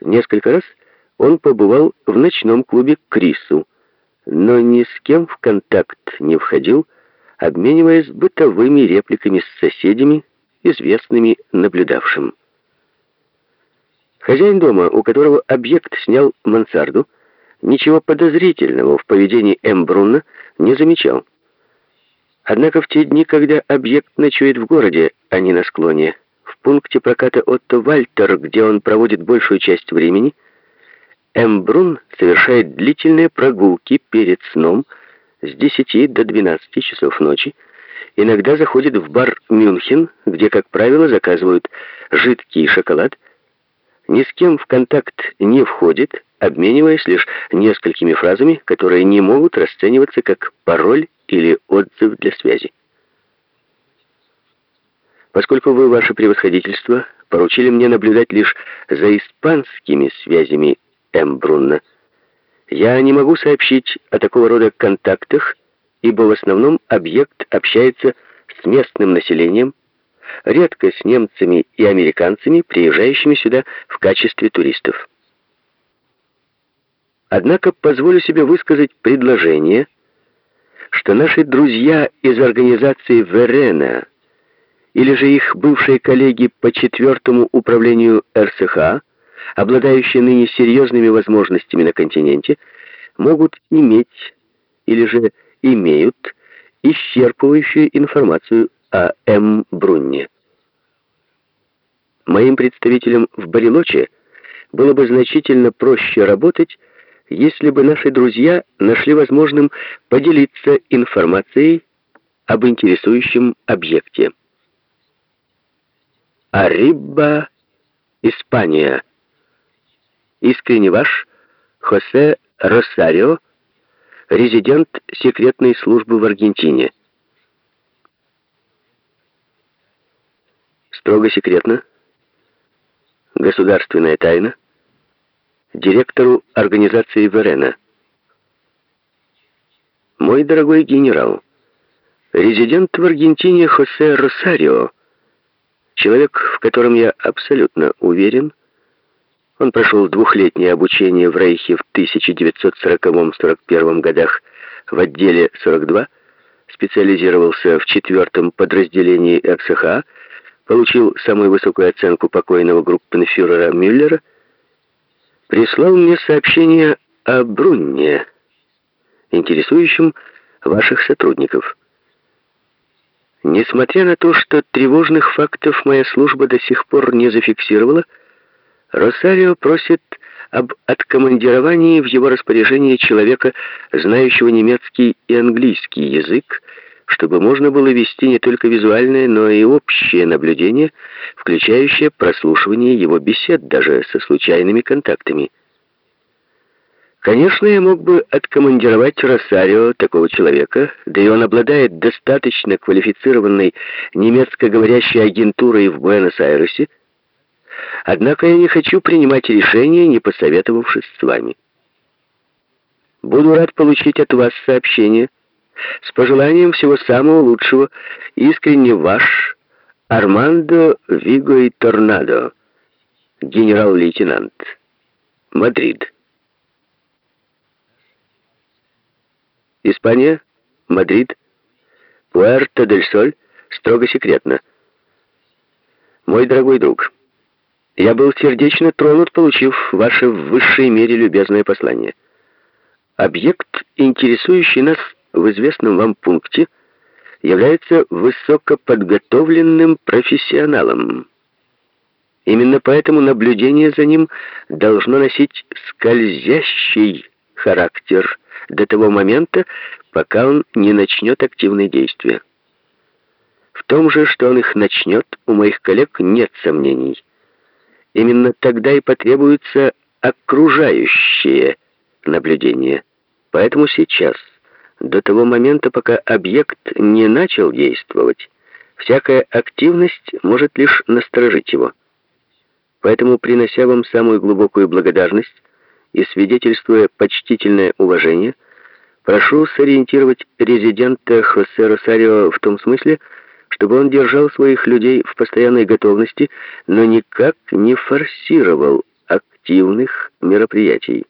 Несколько раз он побывал в ночном клубе «Крису», но ни с кем в контакт не входил, обмениваясь бытовыми репликами с соседями, известными наблюдавшим. Хозяин дома, у которого объект снял мансарду, ничего подозрительного в поведении М. Брунна не замечал. Однако в те дни, когда объект ночует в городе, а не на склоне, пункте проката Отто Вальтер, где он проводит большую часть времени, М. Брун совершает длительные прогулки перед сном с 10 до 12 часов ночи, иногда заходит в бар «Мюнхен», где, как правило, заказывают жидкий шоколад, ни с кем в контакт не входит, обмениваясь лишь несколькими фразами, которые не могут расцениваться как пароль или отзыв для связи. Поскольку вы, ваше превосходительство, поручили мне наблюдать лишь за испанскими связями М. Брунна, я не могу сообщить о такого рода контактах, ибо в основном объект общается с местным населением, редко с немцами и американцами, приезжающими сюда в качестве туристов. Однако позволю себе высказать предложение, что наши друзья из организации Верена или же их бывшие коллеги по четвертому управлению РСХ, обладающие ныне серьезными возможностями на континенте, могут иметь или же имеют исчерпывающую информацию о М. Брунне. Моим представителям в Барелоче было бы значительно проще работать, если бы наши друзья нашли возможным поделиться информацией об интересующем объекте. Арибба, Испания. Искренне ваш Хосе Росарио, резидент секретной службы в Аргентине. Строго секретно. Государственная тайна директору организации Верена. Мой дорогой генерал, резидент в Аргентине Хосе Росарио, человек, в котором я абсолютно уверен, он прошел двухлетнее обучение в Рейхе в 1940-41 годах в отделе 42, специализировался в четвертом подразделении РСХА, получил самую высокую оценку покойного группенфюрера Мюллера прислал мне сообщение о Брунне, интересующем ваших сотрудников. Несмотря на то, что тревожных фактов моя служба до сих пор не зафиксировала, Росарио просит об откомандировании в его распоряжении человека, знающего немецкий и английский язык, чтобы можно было вести не только визуальное, но и общее наблюдение, включающее прослушивание его бесед даже со случайными контактами. Конечно, я мог бы откомандировать Росарио, такого человека, да и он обладает достаточно квалифицированной немецкоговорящей агентурой в Буэнос-Айресе, однако я не хочу принимать решение, не посоветовавшись с вами. Буду рад получить от вас сообщение, с пожеланием всего самого лучшего, искренне ваш Армандо Виго и Торнадо, генерал-лейтенант, Мадрид. Испания, Мадрид, Пуэрта-дель-Соль, строго секретно. Мой дорогой друг, я был сердечно тронут, получив ваше в высшей мере любезное послание. Объект, интересующий нас в известном вам пункте является высокоподготовленным профессионалом. Именно поэтому наблюдение за ним должно носить скользящий характер до того момента, пока он не начнет активные действия. В том же, что он их начнет, у моих коллег нет сомнений. Именно тогда и потребуется окружающее наблюдение. Поэтому сейчас до того момента, пока объект не начал действовать, всякая активность может лишь насторожить его. Поэтому, принося вам самую глубокую благодарность и свидетельствуя почтительное уважение, прошу сориентировать резидента Хосе Росарио в том смысле, чтобы он держал своих людей в постоянной готовности, но никак не форсировал активных мероприятий.